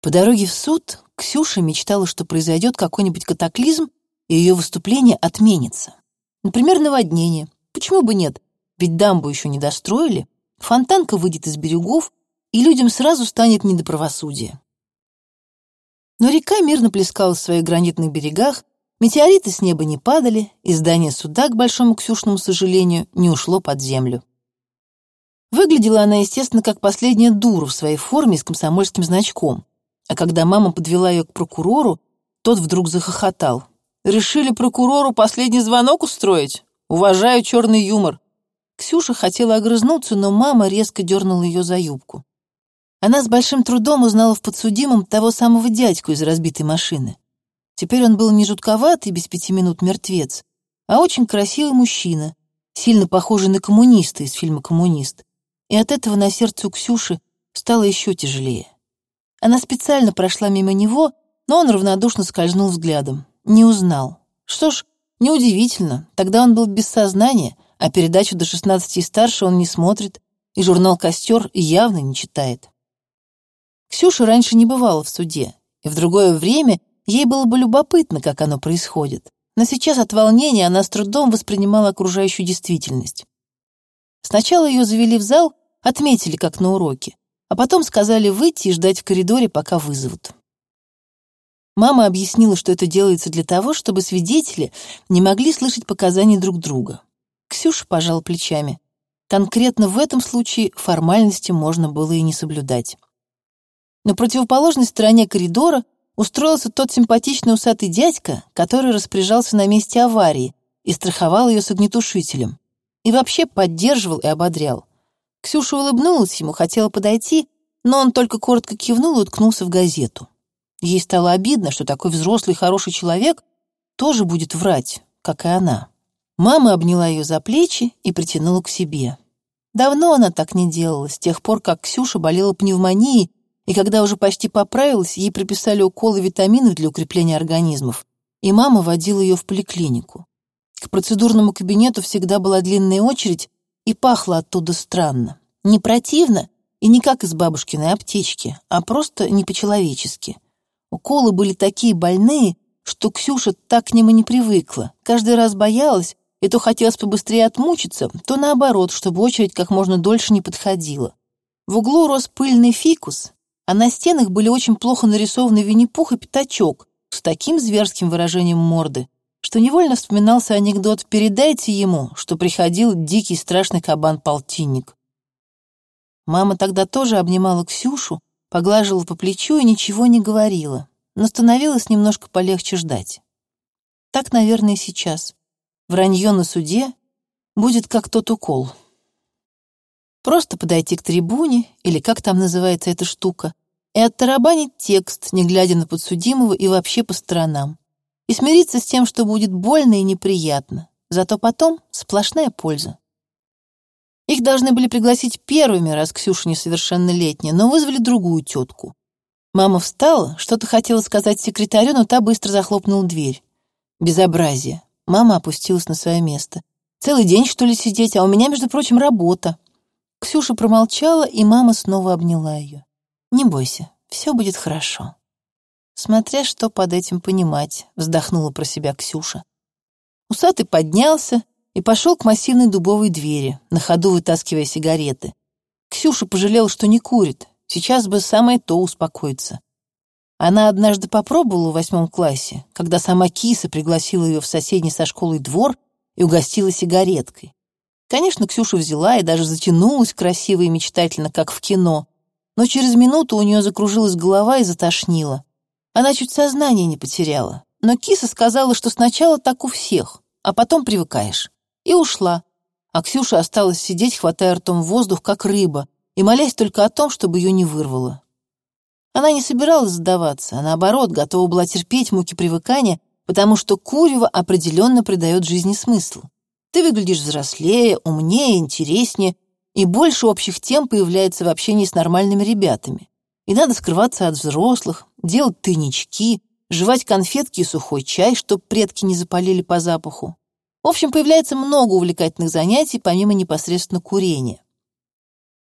По дороге в суд Ксюша мечтала, что произойдет какой-нибудь катаклизм, и ее выступление отменится. Например, наводнение. Почему бы нет? Ведь дамбу еще не достроили, фонтанка выйдет из берегов, и людям сразу станет не до правосудия. Но река мирно плескала в своих гранитных берегах, метеориты с неба не падали, и здание суда, к большому Ксюшному сожалению, не ушло под землю. Выглядела она, естественно, как последняя дура в своей форме с комсомольским значком. А когда мама подвела ее к прокурору, тот вдруг захохотал. «Решили прокурору последний звонок устроить? Уважаю черный юмор». Ксюша хотела огрызнуться, но мама резко дернула ее за юбку. Она с большим трудом узнала в подсудимом того самого дядьку из разбитой машины. Теперь он был не жутковатый, без пяти минут мертвец, а очень красивый мужчина, сильно похожий на коммуниста из фильма «Коммунист». И от этого на сердце у Ксюши стало еще тяжелее. Она специально прошла мимо него, но он равнодушно скользнул взглядом. Не узнал. Что ж, неудивительно, тогда он был без сознания, а передачу до 16 и старше он не смотрит, и журнал «Костер» явно не читает. Ксюша раньше не бывала в суде, и в другое время ей было бы любопытно, как оно происходит. Но сейчас от волнения она с трудом воспринимала окружающую действительность. Сначала ее завели в зал, отметили, как на уроке, а потом сказали выйти и ждать в коридоре, пока вызовут. Мама объяснила, что это делается для того, чтобы свидетели не могли слышать показания друг друга. Ксюша пожала плечами. Конкретно в этом случае формальности можно было и не соблюдать. На противоположной стороне коридора устроился тот симпатичный усатый дядька, который распоряжался на месте аварии и страховал ее с огнетушителем. И вообще поддерживал и ободрял. Ксюша улыбнулась ему, хотела подойти, но он только коротко кивнул и уткнулся в газету. Ей стало обидно, что такой взрослый хороший человек тоже будет врать, как и она. Мама обняла ее за плечи и притянула к себе. Давно она так не делала, с тех пор, как Ксюша болела пневмонией и когда уже почти поправилась, ей прописали уколы витаминов для укрепления организмов, и мама водила ее в поликлинику. К процедурному кабинету всегда была длинная очередь, и пахло оттуда странно. Не противно и не как из бабушкиной аптечки, а просто не по-человечески. Уколы были такие больные, что Ксюша так к ним и не привыкла. Каждый раз боялась, и то хотелось побыстрее отмучиться, то наоборот, чтобы очередь как можно дольше не подходила. В углу рос пыльный фикус, а на стенах были очень плохо нарисованы Винни-Пух и Пятачок с таким зверским выражением морды, что невольно вспоминался анекдот «Передайте ему, что приходил дикий страшный кабан-полтинник». Мама тогда тоже обнимала Ксюшу, поглаживала по плечу и ничего не говорила, но становилось немножко полегче ждать. Так, наверное, и сейчас. Вранье на суде будет как тот укол. Просто подойти к трибуне, или как там называется эта штука, и оттарабанить текст, не глядя на подсудимого и вообще по сторонам. И смириться с тем, что будет больно и неприятно. Зато потом сплошная польза. Их должны были пригласить первыми, раз Ксюша несовершеннолетняя, но вызвали другую тетку. Мама встала, что-то хотела сказать секретарю, но та быстро захлопнула дверь. Безобразие. Мама опустилась на свое место. Целый день, что ли, сидеть, а у меня, между прочим, работа. Ксюша промолчала, и мама снова обняла ее. «Не бойся, все будет хорошо». Смотря что под этим понимать, вздохнула про себя Ксюша. Усатый поднялся и пошел к массивной дубовой двери, на ходу вытаскивая сигареты. Ксюша пожалела, что не курит. Сейчас бы самое то успокоиться. Она однажды попробовала в восьмом классе, когда сама киса пригласила ее в соседний со школой двор и угостила сигареткой. Конечно, Ксюша взяла и даже затянулась красиво и мечтательно, как в кино, но через минуту у нее закружилась голова и затошнила. Она чуть сознание не потеряла, но киса сказала, что сначала так у всех, а потом привыкаешь. И ушла. А Ксюша осталась сидеть, хватая ртом воздух, как рыба, и молясь только о том, чтобы ее не вырвало. Она не собиралась сдаваться, а наоборот, готова была терпеть муки привыкания, потому что курево определенно придает жизни смысл. Ты выглядишь взрослее, умнее, интереснее, и больше общих тем появляется в общении с нормальными ребятами. И надо скрываться от взрослых, делать тайнички, жевать конфетки и сухой чай, чтоб предки не запалили по запаху. В общем, появляется много увлекательных занятий, помимо непосредственно курения.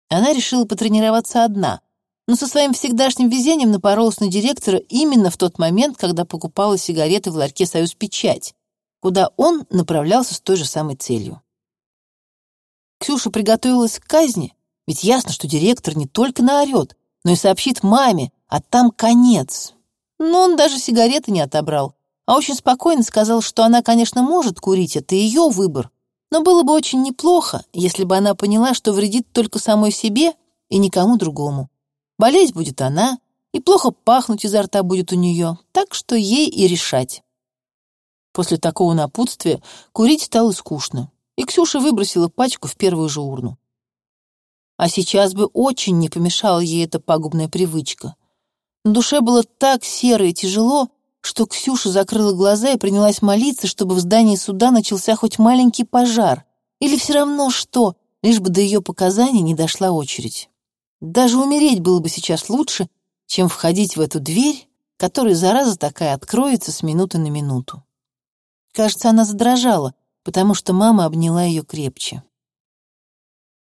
Она решила потренироваться одна, но со своим всегдашним везением напоролась на директора именно в тот момент, когда покупала сигареты в ларьке «Союз Печать», куда он направлялся с той же самой целью. Ксюша приготовилась к казни, ведь ясно, что директор не только наорет, но и сообщит маме, а там конец. Но он даже сигареты не отобрал, а очень спокойно сказал, что она, конечно, может курить, это ее выбор, но было бы очень неплохо, если бы она поняла, что вредит только самой себе и никому другому. Болеть будет она, и плохо пахнуть изо рта будет у нее, так что ей и решать. После такого напутствия курить стало скучно, и Ксюша выбросила пачку в первую же урну. А сейчас бы очень не помешала ей эта пагубная привычка. На душе было так серо и тяжело, что Ксюша закрыла глаза и принялась молиться, чтобы в здании суда начался хоть маленький пожар, или все равно что, лишь бы до ее показаний не дошла очередь. Даже умереть было бы сейчас лучше, чем входить в эту дверь, которая, зараза такая, откроется с минуты на минуту. Кажется, она задрожала, потому что мама обняла ее крепче.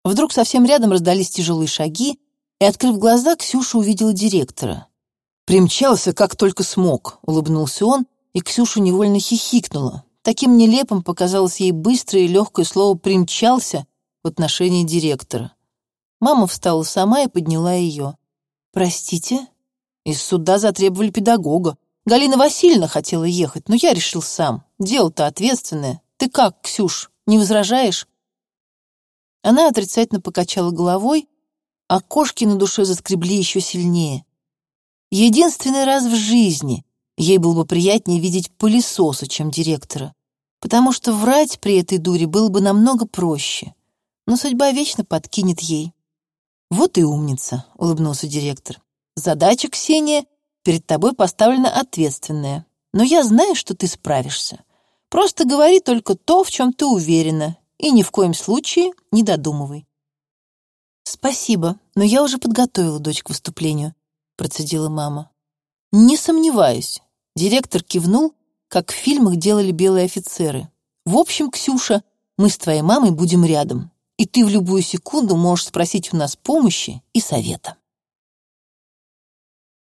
Вдруг совсем рядом раздались тяжелые шаги, и, открыв глаза, Ксюша увидела директора. «Примчался, как только смог», — улыбнулся он, и Ксюша невольно хихикнула. Таким нелепым показалось ей быстрое и легкое слово «примчался» в отношении директора. Мама встала сама и подняла ее. «Простите?» Из суда затребовали педагога. Галина Васильевна хотела ехать, но я решил сам. Дело-то ответственное. Ты как, Ксюш, не возражаешь?» Она отрицательно покачала головой, а кошки на душе заскребли еще сильнее. Единственный раз в жизни ей было бы приятнее видеть пылесоса, чем директора, потому что врать при этой дуре было бы намного проще. Но судьба вечно подкинет ей. «Вот и умница», — улыбнулся директор. «Задача, Ксения, перед тобой поставлена ответственная. Но я знаю, что ты справишься. Просто говори только то, в чем ты уверена, и ни в коем случае не додумывай». «Спасибо, но я уже подготовила дочь к выступлению», — процедила мама. «Не сомневаюсь», — директор кивнул, как в фильмах делали белые офицеры. «В общем, Ксюша, мы с твоей мамой будем рядом и ты в любую секунду можешь спросить у нас помощи и совета.